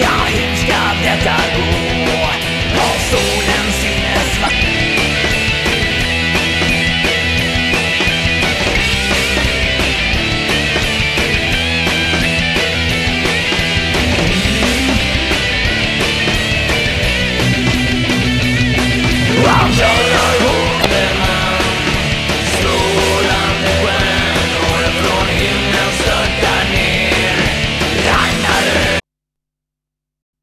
Jag himska bläddrar